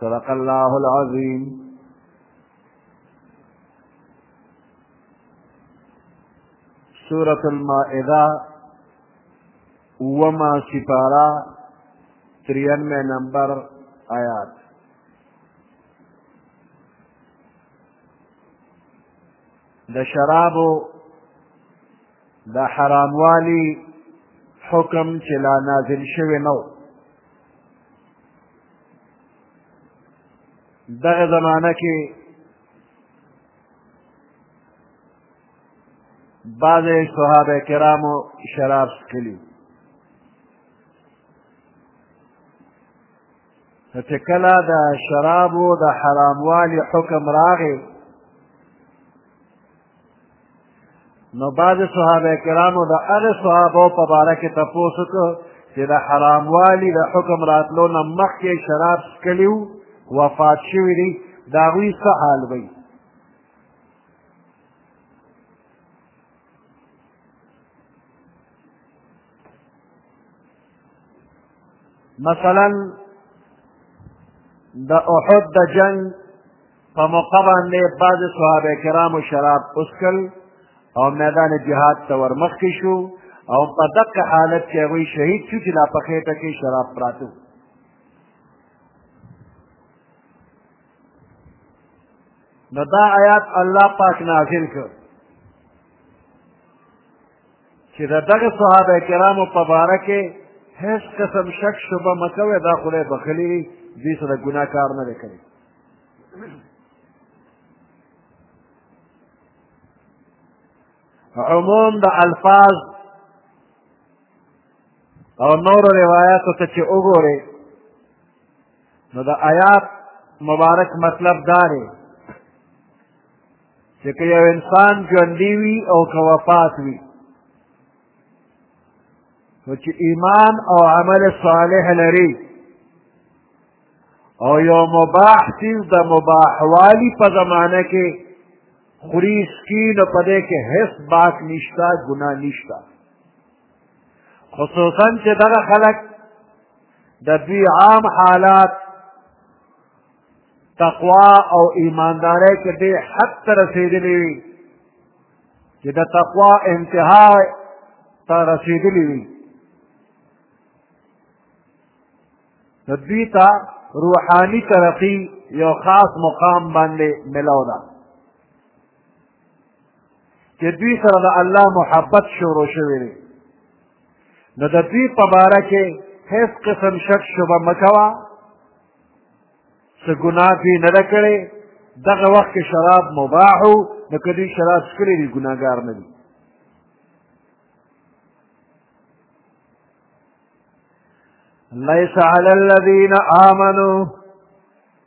صدق الله العظيم سورة المائدة وما سفارة تريانوے نمبر آيات د شرابو د حراموالي حکم چې لا نازل شوی نو دغه زمانه کې بعض صحابه کرامو شراب څکلي چې کله د شرابو د حراموالي حکم راغی نو بعض صحابه کرامو د هغه صحابه په باره کې تپوس وکړ چې د حراموالي د حکم راتلو نه مخکې شراب څکلي وفات شوي دي د هغوی څه حال وي مثلا د احد د جنگ په موقع باندې بعضې صحابه کرامو شراب وڅښل او میدان جهاد ته ورمخکې شو او په دقه حالت کې هغوی شهید شو چې لا په خېټه کې شراب پراته نو دا آیات الله پاک نازل کړ چې د دغه صحابه کرامو په باره کې هیڅ قسم شک شبه مه کوئ دا خدای بخښلي دي دوی سره ګناه کار نه دی کړی عموم د الفاظ او نور روایاتو ته چې وګورئ نو د آیات مبارک مطلب دا دی چې که یو انسان ژوندی وي او که وفات وي نو چې ایمان او عمل صالح لري او یو مباح چیز د مباحوالي په زمانه کې خوري سکي نو په دې کې هیڅ باک نشته ګناه نشته خصوصا چې دغه خلک د دوی عام حالات تقوا او ایماندارۍ کې دې حد ته رسېدلي وي چې د تقوا انتها ته رسېدلي وي نو دوی ته روحاني ترقي یو خاص مقام باندې ملاو ده چې دوی سره د الله محبت شروع شوی دی نو د دوی په باره کې هیڅ قسم شک شبه مه کوه څه ګناه دوی نه ده کړې دغه وخت کې شراب مباح و نو که دوی شراب څکلي دي ګناهګار نه دي ليس على الذين آمنوا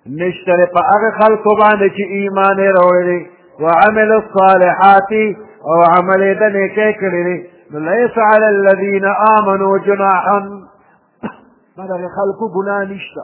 نشتر په هغه خلکو باندې چې ایمان یې راوړی وعمل الصالحات او عمل یې د نیکۍ کړی دی نو ليس على الذين آمنوا جناحا په دغه خلکو ګناه نشته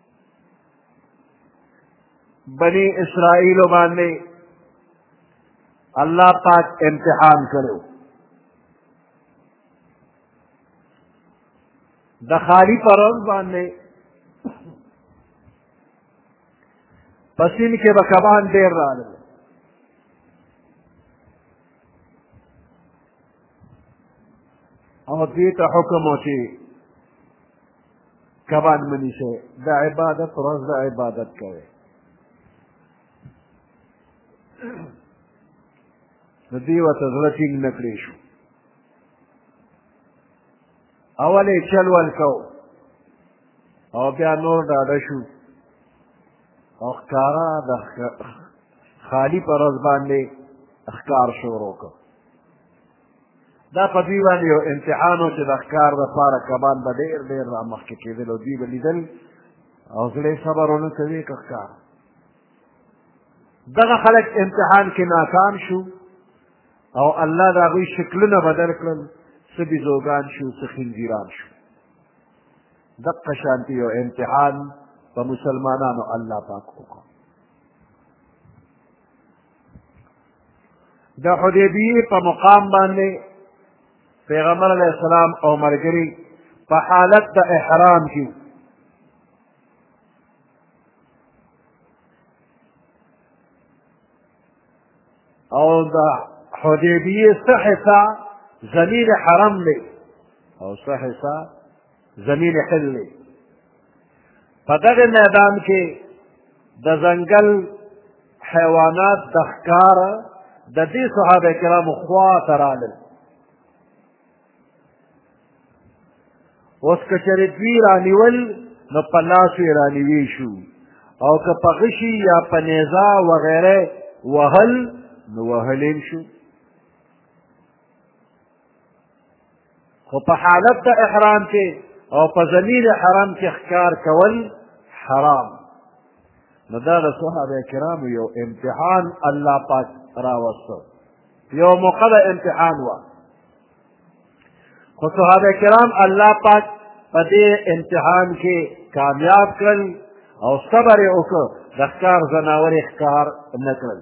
بنی اسرائیل باندې الله پاک امتحان کړو د خالی پرز باندې پسین کې به کبان ډېر راغلل او دوی ته حکم و چې کبان منی شي د عبادت ورځ د عبادت کوي د دې ورته زړه ټینګ نه کړی شو اول یې چل ورکو او بیا نور ډاډه شو او ښکاره د خالي په ورځ باندې ښکار شروع کړ دا په دوی باندې یو امتحان و چې د ښکار دپاره کبان به ډېر ډېر را مخکې کېدل او دوی به لیدل او زړه صبر ونه کوي که ښکار دغه خلک امتحان کې ناکام شو او الله د هغوی شکلونه بدل کړل څه بیزوګان شو څه خنزیران شو دقه شانتي یو امتحان په مسلمانانو الله پاک وکړ د حدیبیه په مقام باندې پیغمبر علیه السلام او ملګري په حالت د احرام کې او د حدیبیه څه حصه ذلیل حرم دی او څه حصه زمین حل دی په دغه میدان کې د ځنګل حیوانات د ښکار د دې صحابه کرامو خوا ته رالل اوس که چېرې دوی رانیول نو په لاس یې رانیوی شو او که په غشي یا په نیزه وغیره وهل نو وهل شو خو په حالت د احرام کې او په ضمیر حرام کې ښکار کول حرام نو دا د صحابه کرامو یو امتحان الله پاک راوسته یو موقع د امتحان وه خو صحابه کرام الله پاک په دې امتحان کې کامیاب کړل او صبر یې وکړ د ښکار ځناور یې ښکار نه کړل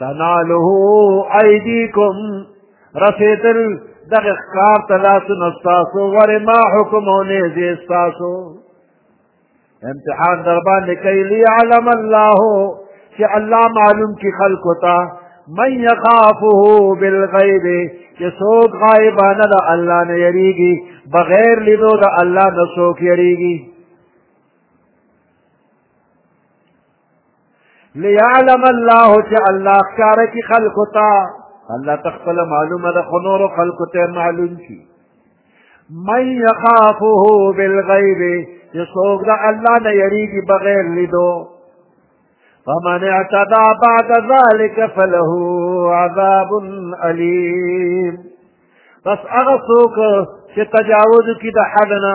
تناله ایدیکم رسیدل دغه ښکار ته لاسونه ستاسو ورماحکم او نیزې ستاسو امتحان در باندې کوي لیعلم الله چې الله معلوم کړي خلکو ته من یخافه بالغیب چې څوک غایبانه د الله نه یریږي بغیر لیدو د الله نه څوک یریږي ليعلم الله چې الله ښکاره کړي خلکو ته الله ته خپله معلومه ده خو نورو خلکو ته معلوم کړي من يخافه بالغيب چې څوک د الله نه یریږي بغیر لیدو فمن اعتدى بعد ذلك فله عذاب أليم بس هغه څوک چې تجاوز کی د حد نه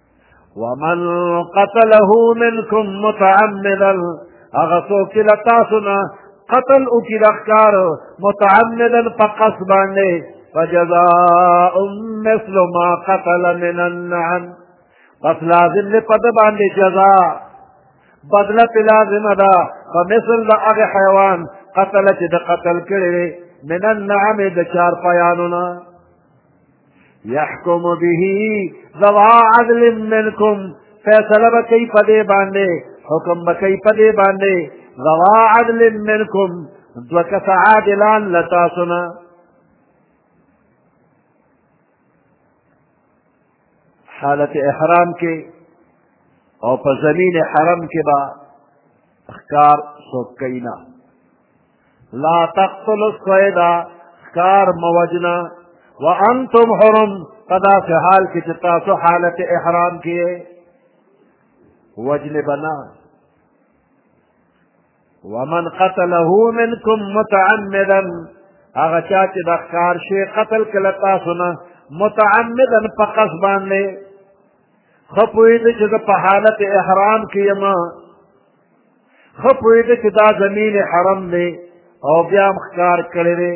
ومن قتله منکم متعمدا هغه څوک چې له تاسو نه قتل وکړي د ښکار متعمدا په قصد باندې فجزاء مثل ما قتل من النعم پس لازم دی په ده باندې جزا بدله پې لازمه ده په مثل د هغې حیوان قتل چې د قتل کړی دی من النعم د چارپیانو نه يحكم به ذوا عدل منكم فیصله به کوي په دې باندې حکم به کوي په دې باندې ذوا عدل منکم دوه کسه عادلان له تاسو نه حالت احرام کې او په زمین حرم کې به ښکار څوک کوي نه لا تقتل الصیدا کار موجنا وانتم حرم پدا سے حال کی تاسو حالت احرام کیے وجل بنا ومن قتله منکم متعمدا هغه چا چې د ښکار شي قتل کله تاسو نه متعمدا په قص باندې خو پوهېده چې زه په حالت احرام کې یم ښه پوهېده چې دا زمین حرم دی او بیا هم ښکار کړی دی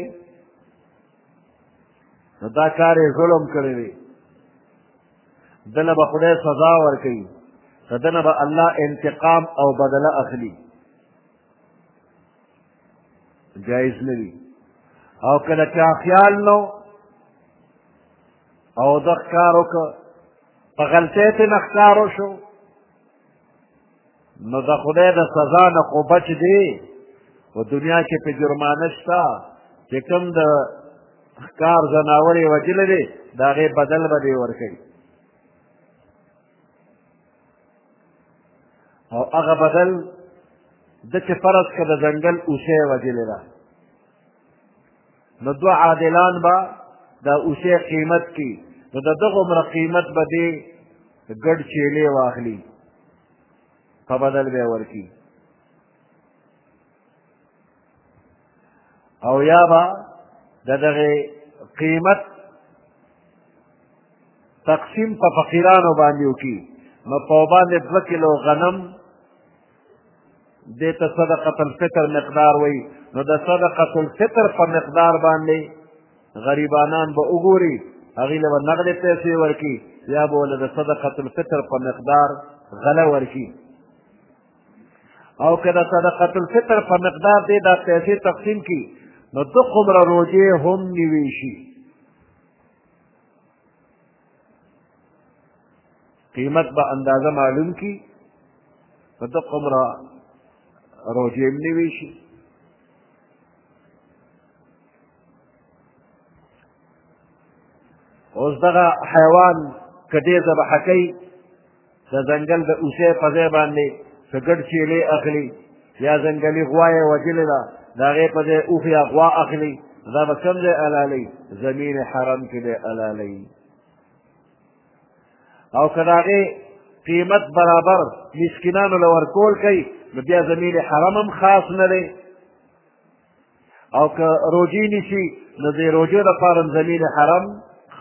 نو دا کار یې ظلم کړی دی ده له به خدای سزا ورکوي د ده نه به الله انتقام او بدله اخلي جایز نه وي او که د چا خیال نو او د ښکار وکړه په غلطۍ ترې نه ښکار وشو نو د خدای د سزا نه خو بچ دی و دنیا کې په جرمانه شته چې کوم د ښکار ځناور یې وژلی دی د هغې بدل به دی ورکوي او هغه بدل د چې فرض که د ځنګل اوسه یې وژلې ده نو دوه عادلان به د اوسې قیمت کې نو د دغه عمر قیمت به دی ګډ چیلې واخلي په بدل به ورکی او یا به د دغه قیمت تقسیم په فقیرانو باندې وکړي نو په باندې دوه کیلو غنم دې ته صدقه الفطر مقدار وایي نو د صدقه الفطر په مقدار باندې غریبانان به وګوري هغوی له به نغدې پیسې ورکړي یا به له د صدقه الفطر په مقدار غله ورکړي او که د صدقه الفطر په مقدار دې دا پیسې تقسیم کړي نو دغومره روژې هم نیوی شي قیمت به اندازه معلوم کی په دقه عمره روژې هم نه وی شي اوس دغه حیوان که دې ذبحه کوي د ځنګل د اوسې په ځای باندې څه ګډ چیلې اخلي یا ځنګلي غوا یې وژلې ده د هغې په ځای اوښ یا غوا اخلي دا به کوم ځای حلالوي زمین حرم کې به حلالوي او که د هغې قیمت برابر مسکینانو له ورکول کوي نو بیا زمین حرم هم خاص نه دی او که روجې نیسي نو د روجې لپاره زمین حرم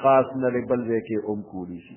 خاص نه دی بل ځای کې هم کولی شي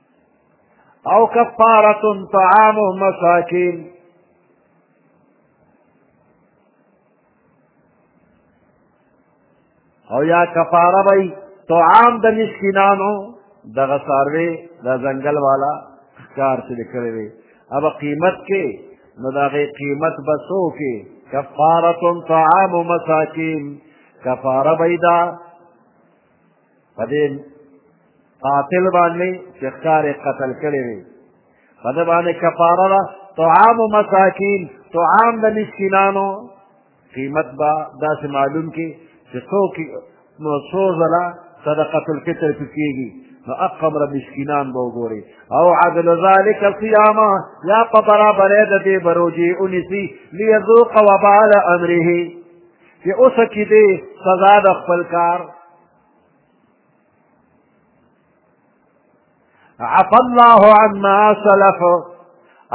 او کفارت طعام مساکین او یا کفاره بی طعام د مسکینانو دغه ساروی د ځنګل والا ښکار چې د کړی وي هغه قیمت کې نو د هغې قیمت به څو کې کفارة طعام مساکین کفاره به دا په دې قاتل باندې چې ښکار یې قتل کړی وي په ده باندې کفاره ده طعام مساکین طعام د مسکینانو قیمت به داسې معلوم کړي چې څو نو څو ځله صدقة الفطر په کېږي نو اقم رب مسکینان به وګوري او عدل ذلک صیاما یا په برابرې د دې بروجي ونیسي لیذوق وبال امره چې اوس کې دې سزا د خپل کار عفا الله عما سلف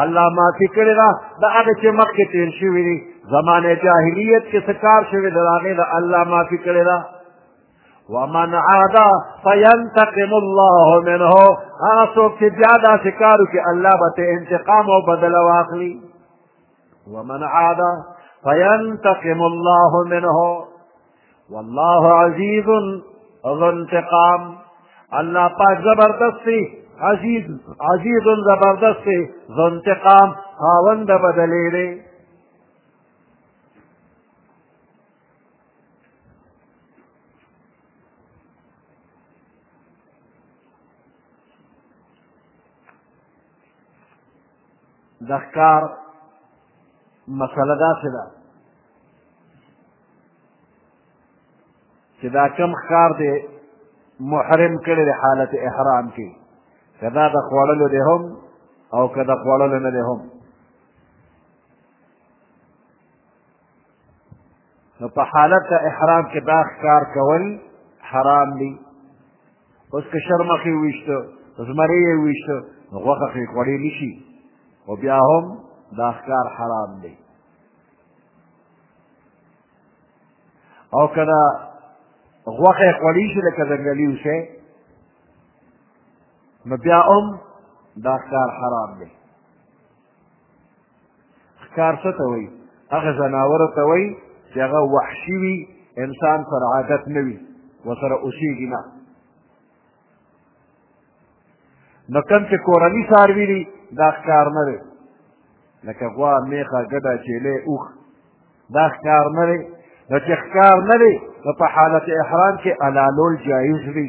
الله معافي کړې ده د هغه چې مخکې تېر شوي دي زمانه جاهلیت کې څه کار شوی د هغې د الله معافي کړې ده ومن عاد فینتقم الله منه هغه څوک چې بیا داسې کار وکړي الله به ترې انتقام او بدله واخلي ومن عاد فينتقم الله منه والله عزيز ذو انتقام الله پاک زبردست عزیز عزیز زبردست دی ذو انتقام خاوند بدلی دی د ښکار مسله داسې ده چې دا کم ښکار دی محرم کړی دی حالت احرام کې که دا د خوړلو دی هم او که د خوړلو نه دی هم نو په حالت احرام کې دا ښکار کول حرام دي اوس که شرمخې وویشته زمرې یې وویشته نو غوښه خې خوړې نه شي خو بیا هم دا ښکار حرام دی او که دا غوښه یې خوړې شي لکه ځنګلي اوسې نو بیا هم دا ښکار حرام دی ښکار څه ته وایي هغه ځناورو ته وایي چې هغه وحشي وي انسان سره عادت نه وي ورسره اوسېږي نه نو کوم چې کورني څاروي دي دا ښکار نه دی لکه غوا میخه ګډه چیلې اوښ دا ښکار نه دی نو چې ښکار نه دی نو په حالت احرام کې علالول جایز دی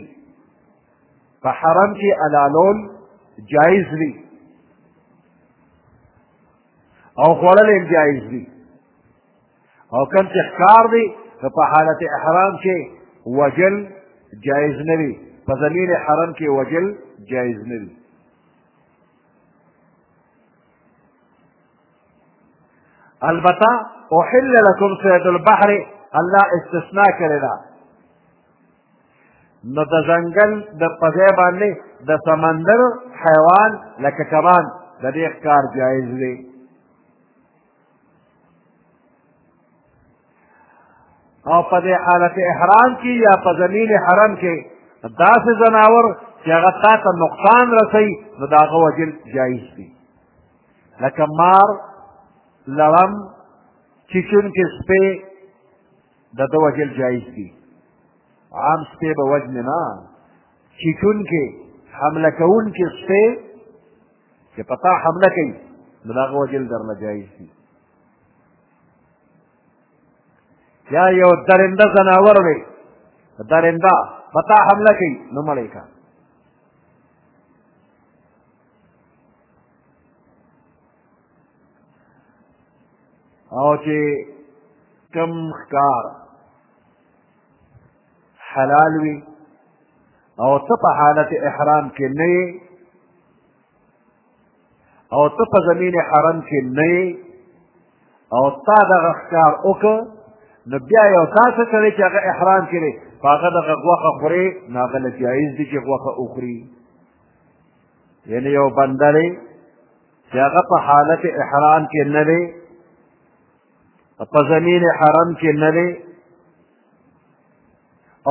په حرم کې حلالول جایز دي او خوړل هم جایز دي او کوم چې ښکار دی نو په حالت احرام کې وجل جایز نه وي په زمین حرم کې وجل جایز نه وي البته احل لكم صيد البحر الله استثناء کړی ده نو د ځنګل د په ځای باندې د سمندر حیوان لکه کبان د دې ښکار جایز دی او په دې حالت احرام کې یا په زمین حرم کې داسې ځناور چې هغه تا ته نقصان رسوي نو د هغه وجل جایز دي لکه مار لړم چیچونکې سپی د ده وژل جایز دي عام سپی به وژنې نه چیچونکي حمله کوونکي سپی چې په تا حمله کوي نو د هغه وژل درنه جایز دي یا یو درنده ځناور دی درنده په تا حمله کوي نو مړی کا او چې کم ښکار حلال وي او ته په حالت احرام کې نه او ته په زمین حرم کې نه او تا دغه ښکار وکړه نو بیا یو تاسو سره چې هغه احرام کې دی په هغه دغه غوښه خورې نو هغه له جایز دي چې غوښه وخوري یعنی یو بنده دی چې هغه په حالت احرام کې نه دی په زمین حرم کې نه دی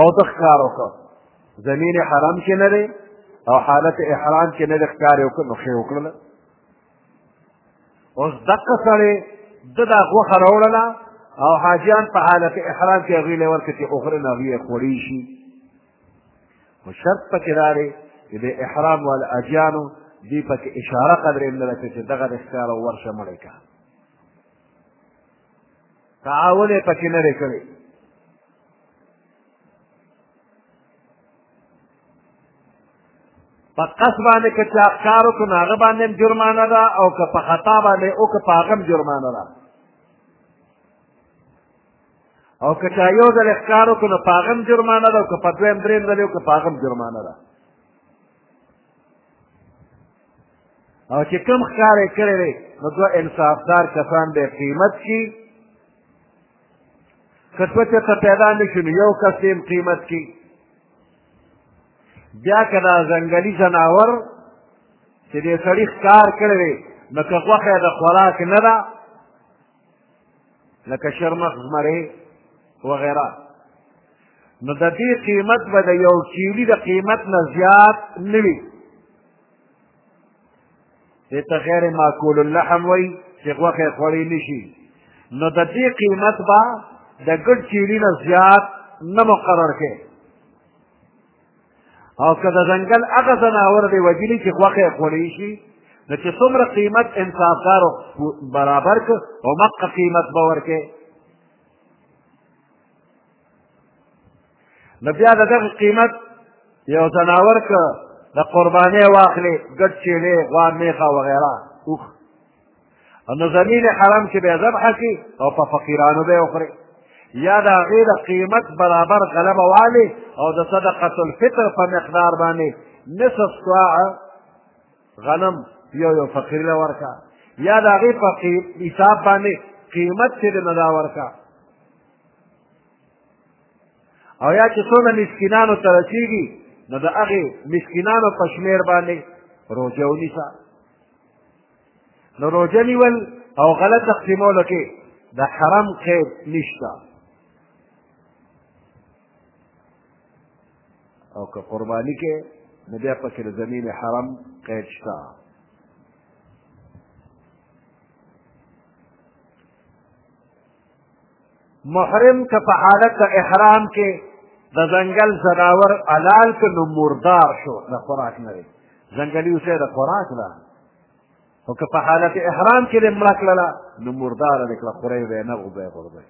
او د ښکار وکړ زمین حرم کې نه دی او حالت احرام کې نه دی ښکار یې وکړ نو ښې وکړله اوس دقه سړی د دا غوښه راوړله او حاجیان په حالت احرام کې هغوی له ورکړي چې اوخره نه هغوی یې خوړی شي خو شرط پکې دا دی چې د احرام والا اجیانو دوی پکې اشاره قدر یې نه راکړي چې دغه د ښکار او ورشه مړی کړه تعاون یې پکې نه دی کړی په قص باندې که چا ښکار وکړو نو هغه باندې هم جرمانه ده او که په خطا باندې او که په هغه هم جرمانه ده او که چا یو ځل ښکار وکړو نو په هغه هم جرمانه ده او که په دویم درېیم ځل یې وکړو په هغه هم جرمانه ده او چې کوم ښکار یې کړی دی نو دوه انصافدار کسان به یې قیمت کړي که دوه چېرته پیدا نه شي نو یو کس یې هم قیمت کړي بیا که دا ځنګلي ځناور چې دې سړي ښکار کړی دی نو که غوښه یې د خوراک نه ده لکه شرمخ زمرې وغیره نو د دې قیمت به د یو کیلي د قیمت نه زیات نه وي دې ته غیر معقول اللحم وایي چې غوښه یې خوړی نه شي نو د دې قیمت به د ګډ کیلي نه زیات نه مقرر کړي او که د ځنګل هغه ځناور دی وجلي چې غوښه یې خوړی شي نو چې څومره قیمت انصافدار برابر که او مقه قیمت به ورکې نو بیا د دغه قیمت یو ځناور که د قربانۍ واخلې ګډ چیلې غوا میخه وغیره اوښ نو زمین حرام چې به ذبح کړي او په فقیرانو به وخوري یا د هغې د قیمت برابر غلبه والي او د صدقة الفطر په مقدار باندې نصف سواع غنم یو یو فقیر له ورکا یا د هغې په حساب باندې قیمت چې د ندا ورکا او یا چې څومره مسکینانو ته رسېږي نو د هغې مسکینانو په شمېر باندې روژه ونیسه نو روژه نیول او غله تقسیمولو کې د حرم قید نشته او که قرباني کې نو بیا پکې د زمین حرم قید شته محرم که په حالت د احرام کې د ځنګل ځناور حلال که نو مردار شو د خوراک نه دی ځنګلي اوسه د خوراک ده او که په حالت احرام کې دې مړه کړله نو مرداره دې کړه خورۍ به یې نه وبه یې غورځوي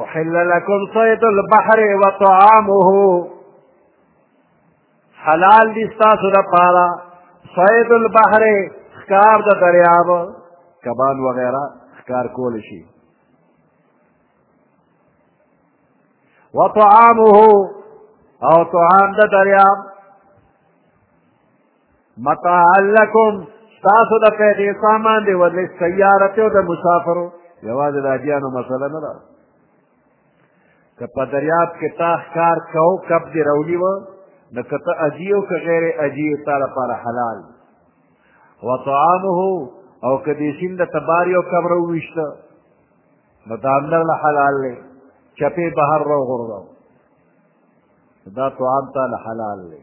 احل لکم صید البحر و طعامه حلال دي ستاسو لپاره صید البحر ښکار د دریاب کبان وغیره ښکار کول شي و طعامه او طعام د دریاب متاعا لکم ستاسو د پیدې سامان دی ولې سیارت او د مسافرو یوازې د حاجیانو مسله نه ده که په دریاب کې تا ښکار کو کب دې راولي وه نو که ته اجي او که غیر اجي تا لپاره حلال وطعامه او که دې سیند د تبار یو کب راوویشته نو دا هم درله حلال دی چپې بهر راوغورځوه دا طعام تا له حلال دی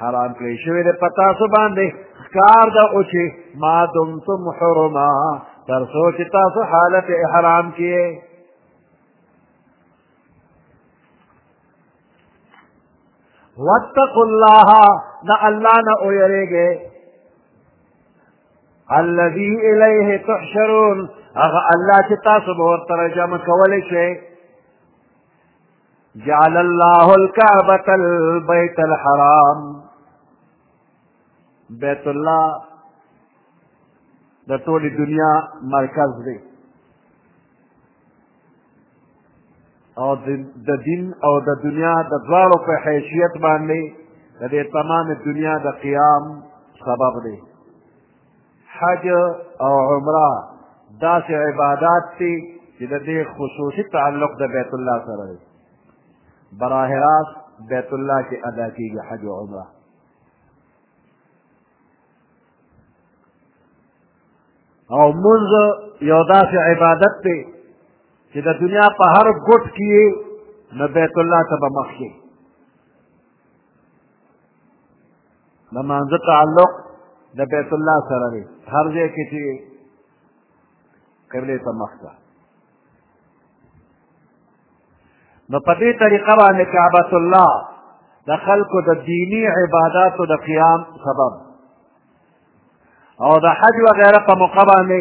حرام کړی شوی دی په تاسو باندې ښکار ده او چې ما دمتم حرما تر څو چې تاسو حالت احرام کې واتقوا الله دا الله نه ویریږي الذي الیه تحشرون هغه الله چې تاسو به ورته جمع کولی شئ جعل الله الكعبة البيت الحرام بیت الله د ټولې دنیا مرکز دی او د دین او د دنیا د دواړو په حیثیت باندې د دې تمام دنیا د قیام سبب دی حج او عمره داسې عبادات دي چې د دې خصوصي تعلق د بیت الله سره دی براه راست بیت الله کې ادا کېږي حج او عمره او منځ یو داسې عبادت دی چې د دنیا په هر ګوټ کې یې نو بیت الله ته به مخ شي د مانځه تعلق د بیت الله سره دی هر ځای کې چې قبلې ته مخ ده نو په دې طریقه باندې کعبة الله د خلکو د دینی عباداتو د قیام سبب او د حج وغیره په موقع باندې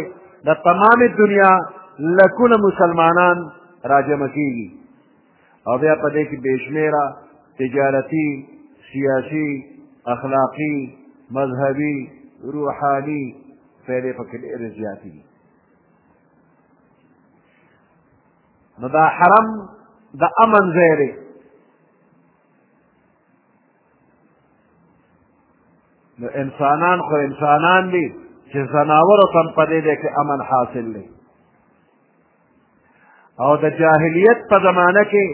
د تمام دنیا لکونه مسلمانان راجمع کیږي او بیا په دې کې بېشمېره تجارتي سیاسي اخلاقي مذهبي روحاني فایدې پکې ډېرې زیاتې دي نو دا حرم د امن ځای دی نو انسانان خو انسانان دي چې ځناورو ته هم په دې دی کې امن حاصل دی او د جاهلیت په زمانه کې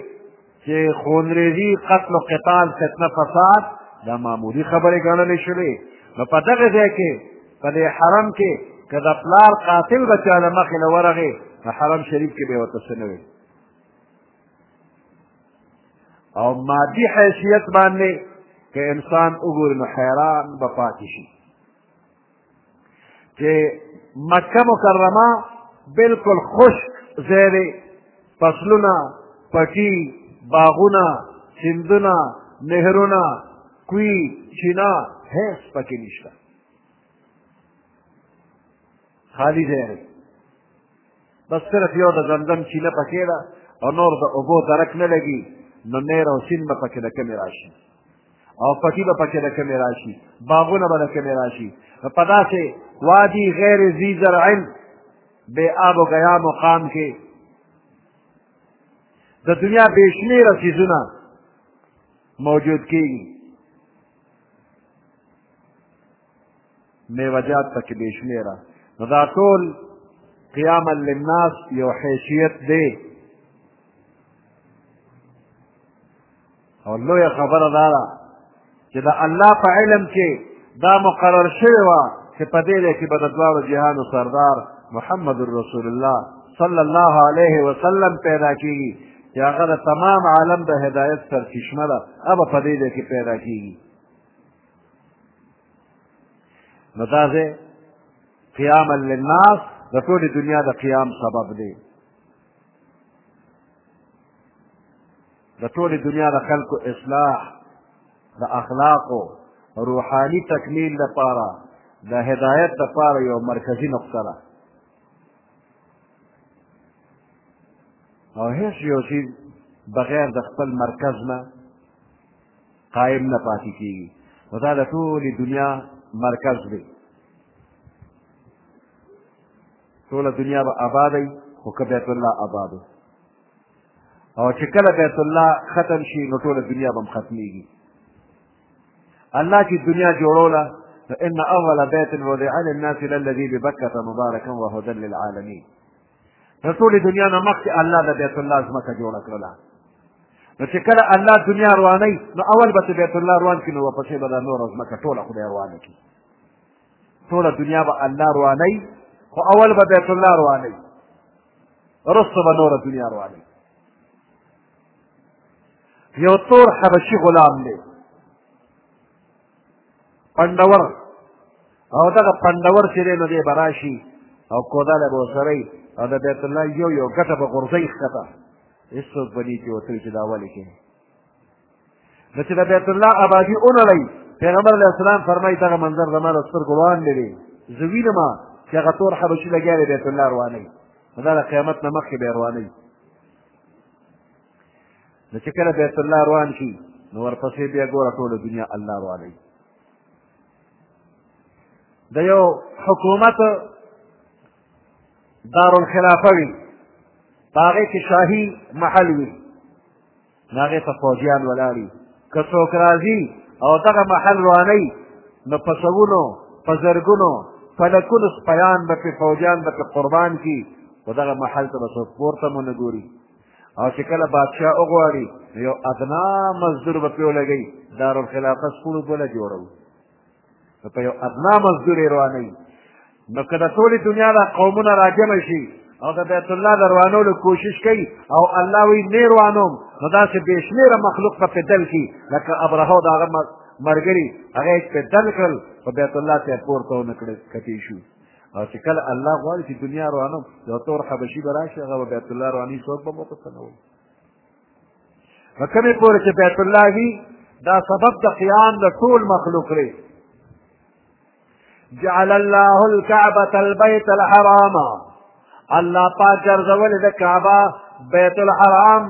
چې خونریزي قتل و قتال فتنه فساد دا معمولي خبرې ګڼلې شوې نو په دغه ځای کې په دې حرم کې که د پلار قاتل به چا له مخې له ورغې نو حرم شریف کې به یې ورته څه نه وي او مادي حیثیت باندې که انسان وګوري نو حیران به پاتې شي چې مکه مکرمه بالکل خشک ځای دی فصلونه پټي باغونه سیندونه نهرونه کوی چینا هیڅ پکې نشته خالی ځای دی بس صرف یو د زمزم چینه پکې ده او نور د اوبو درک نه لګي نو نیر او سیند به پکې د کمې راشي او پټي به پکې د کمې راشي باغونه به د کمې راشي په داسې وادي غیر ذي زرع بې آب و غیا مقام کې د دنیا بې شمېره څیزونه موجود کېږي میوجات پکې بې شمېره نو دا ټول قیاما للناس یو حیثیت دی او لویه خبره دا ده چې د الله په علم کې دا مقرر شوې وه چې په دې ځای کې به د دواړو جهانو سردار محمد رسول الله صلی الله علیه وسلم پیدا کیږي چې هغه د تمام عالم د هدایت سرچشمه ده هغه په دې ځای کې پیدا کیږي نو دا ځای قیام للناس د ټولې دنیا د قیام سبب دی د ټولې دنیا د خلکو اصلاح د اخلاقو روحاني تکمیل لپاره د هدایت لپاره یو مرکزي نقطه ده او هیڅ یو څیز بغیر د خپل مرکز نه قائم نه پاتې کېږي نو دا د ټولې دنیا مرکز دی ټوله دنیا به آباده وي خو که بیت الله آباد او چې کله بیت الله ختم شي نو ټوله دنیا به هم ختمېږي الله چې دنیا جوړوله فإن أول بيت وضع للناس للذي ببكة مباركا وهدى للعالمين د ټولې دنیا نه مخکې الله د بیت الله ځمکه جوړه کړله نو چې کله الله دنیا روانوي نو اول به چې بیت الله روان کړي نو ورپسې به دا نوره ځمکه ټوله خدای روانه کړي ټوله دنیا به الله روانوي خو اول به بیت الله روانوي وروسته به نوره دنیا روانوي یو تور حبشي غلام دی پندور او دغه پندور چې دی نو دی به راشي او کوداله به ورسره او د بیت الله یو یو ګټه به غورځوي ښکته هېڅوک به دې کې ورته چې دا ولې کوي نو چې د بیت الله آبادي ونړوي پیغمبر علیه السلام فرمایي دغه منظر زما د سترګو وړاندې دی زه وینم چې هغه تور حبشي لګیا دی بیت الله روانوي نو دا د قیامت نه مخکې به یې روانوي نو چې کله بیت الله روان شي نو ورپسې بیا ګوره ټوله دنیا الله روانوي د یو حکومت دارالخلافه وي په هغې کې شاهي محل وي نو هغې ته فوجیان ولاړ وي که څوک راځي او دغه محل روانوي نو په سوونو په زرګونو په لکونو سپیان به پرې فوجیان به پرې قربان کړي خو دغه محل ته به څوک پورته مو نه ګوري او چې کله بادشاه وغواړي یو ادنا مزدور به پرې ولګوي دارالخلافه سکول بله جوړوي نو په یو ادنا مزدور یې روانوي نو که د ټولې دنیا دا قومونه راجمع شي او د بیت الله د روانولو کوشش کوي او الله وی نه روانوم نو داسې بې شمېره مخلوق به پېدل کړي لکه ابرهو د هغه مرګري هغه یې پېدل کړل په بیت الله ته یې پورته ونه کړل کتې شو او چې کله الله غواړي چې دنیا روانه یو تور حبشي به راشي هغه به بیت الله رواني څوک به موته سنوي په کومې پورې چې بیت الله وي دا سبب د قیام د ټول مخلوق دی جعل الله الكعبة البيت الحرام الله پاک ګرځولې د کعبه بیت الحرام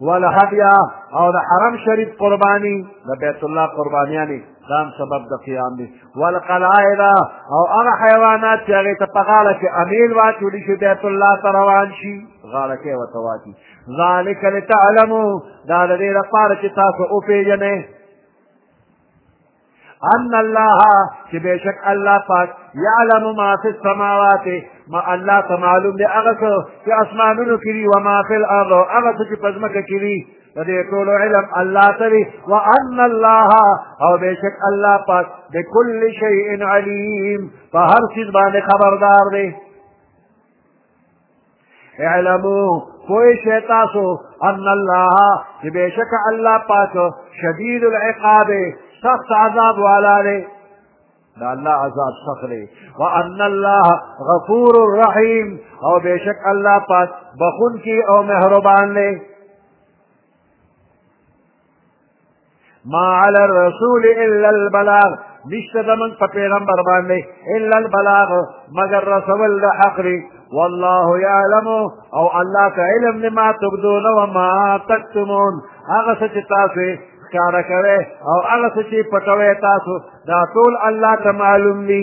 والهدیا او د حرم شریف قربانی د بیت الله قربانیانی دام سبب د قیام دی والقلائد او هغه حیوانات چې هغې ته په غاړه کې امیل واچولی شي بیت الله ته روان شي غاړه کې ورته واچي ذلک لتعلمو دا د دې لپاره چې تاسو وپېژنئ ان الله چې بشک الله پاک يعلم ما في السماوات ما الله ته معلوم دی هغه څه چې اسمانونو کې دي وما في الارض هغه څه چې په ځمکه کې دي د دې ټول علم الله ته دی وان الله او بشک الله پاک بكل شيء عليم په هر څه باندې خبردار دی اعلمو پوه شئ تاسو ان الله چې بېشکه الله پاک شدید العقاب سخت عذاب والا دی د الله عذاب سخت دی وان الله غفور رحیم او بېشک الله پاک بخونکی او مهربان دی ما علی الرسول الا البلاغ نشته د من په پیغمبر باندې الا البلاغ مگر رسول د حق دی والله يعلم او الله ته علم دی ما تبدون و ما تکتمون هغه څه چې تاسو ښکاره کوئ او هغه څه چې پټوئ تاسو دا ټول الله ته معلوم دي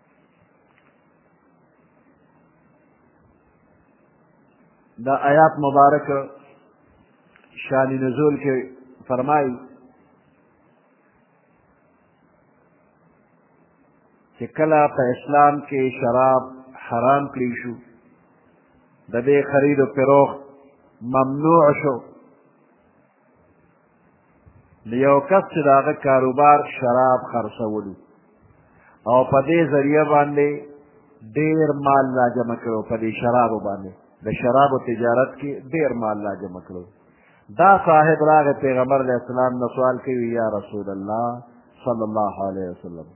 دا آیات مبارک شان نزول کې فرمایي چې کله په اسلام کې شراب حرام کړی شو د دې خرید او فروخت ممنوع شو د یو کس چې د هغه کاروبار شراب خرڅولو او په دې ذریعه باندې ډیر مال را جمع کړو په دې شرابو باندې د شرابو تجارت کې ډیر مال را جمع کړو دا صاحب راغی پیغمبر علیه السلام نه سوال کوي یا رسول الله صلی الله علیه وسلم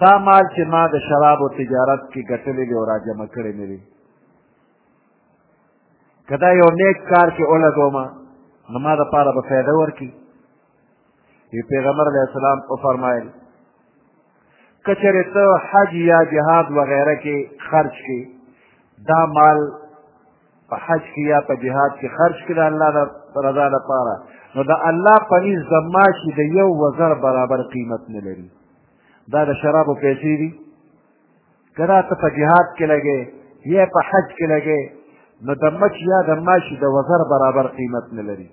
دا مال چې ما د شرابو تجارت کې ګټلې دی او را جمع کړی مې دی که دا یو نیک کار کې ولګوم نو ما دپاره به فایده ورکړي وی پیغمبر علیه السلام وفرمایل که چېرې ته حج یا جهاد وغیره کې خرج کړي دا مال په حج کې یا په جهاد کې خرج کړي د الله رضا لپاره نو د الله په نیز زما چې د یو وزر برابر قیمت نه لري دا د شرابو پیسې دي که دا ته په جهاد کې لګې یا په حج کې لګې نو د مچ یا د ماشي د وزر برابر قیمت نه لري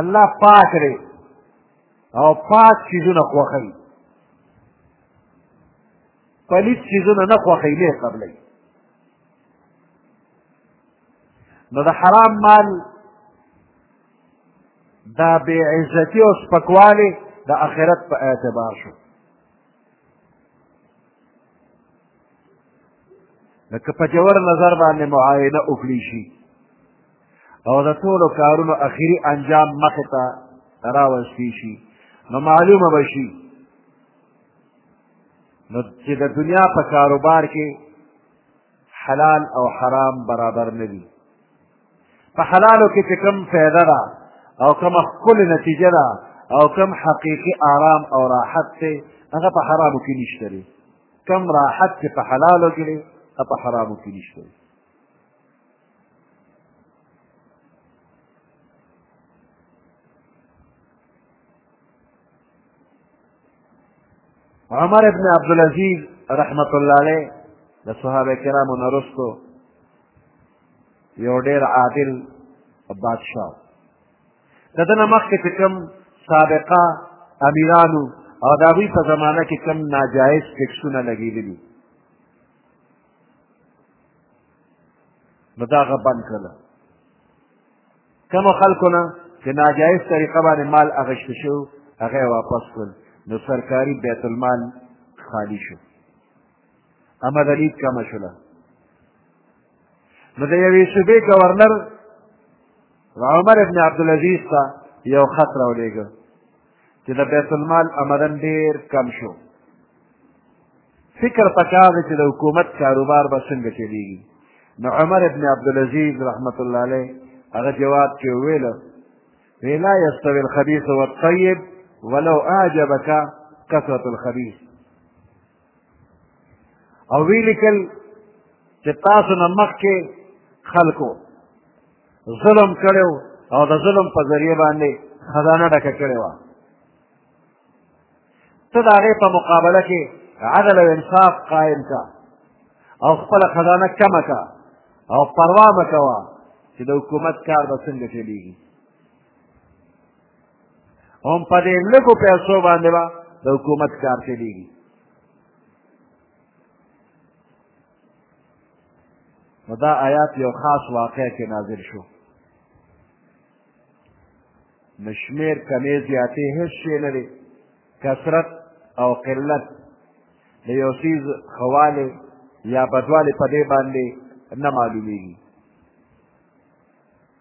الله پاک دی او پاک چیزونه خوښوي پلیت چیزونه نه خوښوي نه قبلوي نو د حرام مال دا بې عزتي او سپکوالی د آخرت په اعتبار شو لکه په جوړ نظر باندې معاینه وکړي شي او د ټولو کارونو اخیری انجام مخې ته راوستی شي نو معلومه به شي نو چې د دنیا په کاروبار کې حلال او حرام برابر نه دي په حلالو کې چې کوم فایده ده او کومه ښکلې نتیجه ده او کوم حقیقي آرام او راحت دی هغه په حرامو کې نشته دی کوم راحت چې په حلالو کې دی هغه په حرامو کې نشته دی عمر ابن عبدالعزیز رحمت الله علیه د صحابه کرامو نه رسو یو ډیر عادل بادشاه د دنه مخکې چې کوم سابقه امیرانو او د هغوی په زمانه کې کوم ناجایز ټیکسونه لګېدلي نو دا هغه بند کړله کومو خلکو نه چې ناجایز طریقه باندې مال اخیستل شو هغه یې واپس کړل نو سرکاري بیت المال خالی شو عمل الید کمه شوله نو د یوې صوبې ګورنر عمر ابن عبدالعزیز ته یو خط راولېږه چې د بیت المال عملا ډېر کم شو فکر پکار دی چې د حکومت کاروبار به څنګه چلېږي نو عمر ابن عبدالعزیز رحمت الله علیه هغه جواب کې وویله وی لا یستوي الخبیث والطیب ولو اعجبک کثرة الخبیث او وی لیکل چې تاسو نه مخکې خلکو ظلم کړو او د ظلم په ذریعه باندې خزانه ډکه کړې وه ته د هغې په مقابله کې عدل او انصاف قائم کا او خپله خزانه کمه کا او پروا مه کوه چې د حکومت کار به څنګه چلېږي هم په دې لږو پیسو باندې به د حکومت کار چلېږي نو دا آیات یو خاص واقع کې نازل شو نو شمېر کمې زیاتې هېڅ شی نه دی کثرت او قلت د یو څیز ښهوالی یا بدوالی په دې باندې نه معلومیږي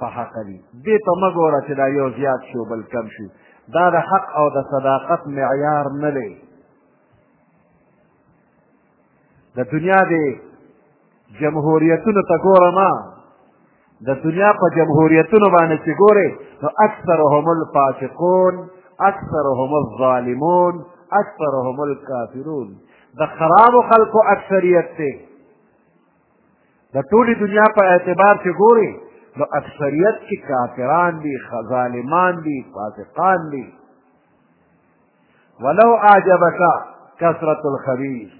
په حق دي دې ته مه ګوره چې دا یو زیات شو بل کم شو دا د حق او د صداقت معیار نه دی د دنیا د جمهوریتونو ته ګوره ما د دنیا په جمهوریتونو باندې چې ګورې نو اکثرهم الفاسقون اکثرهم الظالمون اکثرهم الکافرون د خرابو خلکو اکثریت دی د ټولې دنیا په اعتبار چې ګوري نو اکثریت کې کافران دي ظالمان دي فاسقان دي ولو اعجبك کثرت الخبيث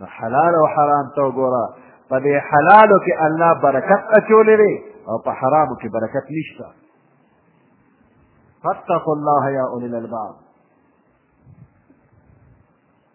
نو حلال او حرام ته وګوره په دې حلالو کې الله برکت اچولی دی او په حرامو کې برکت نشته فاتقوا الله يا أولي الألباب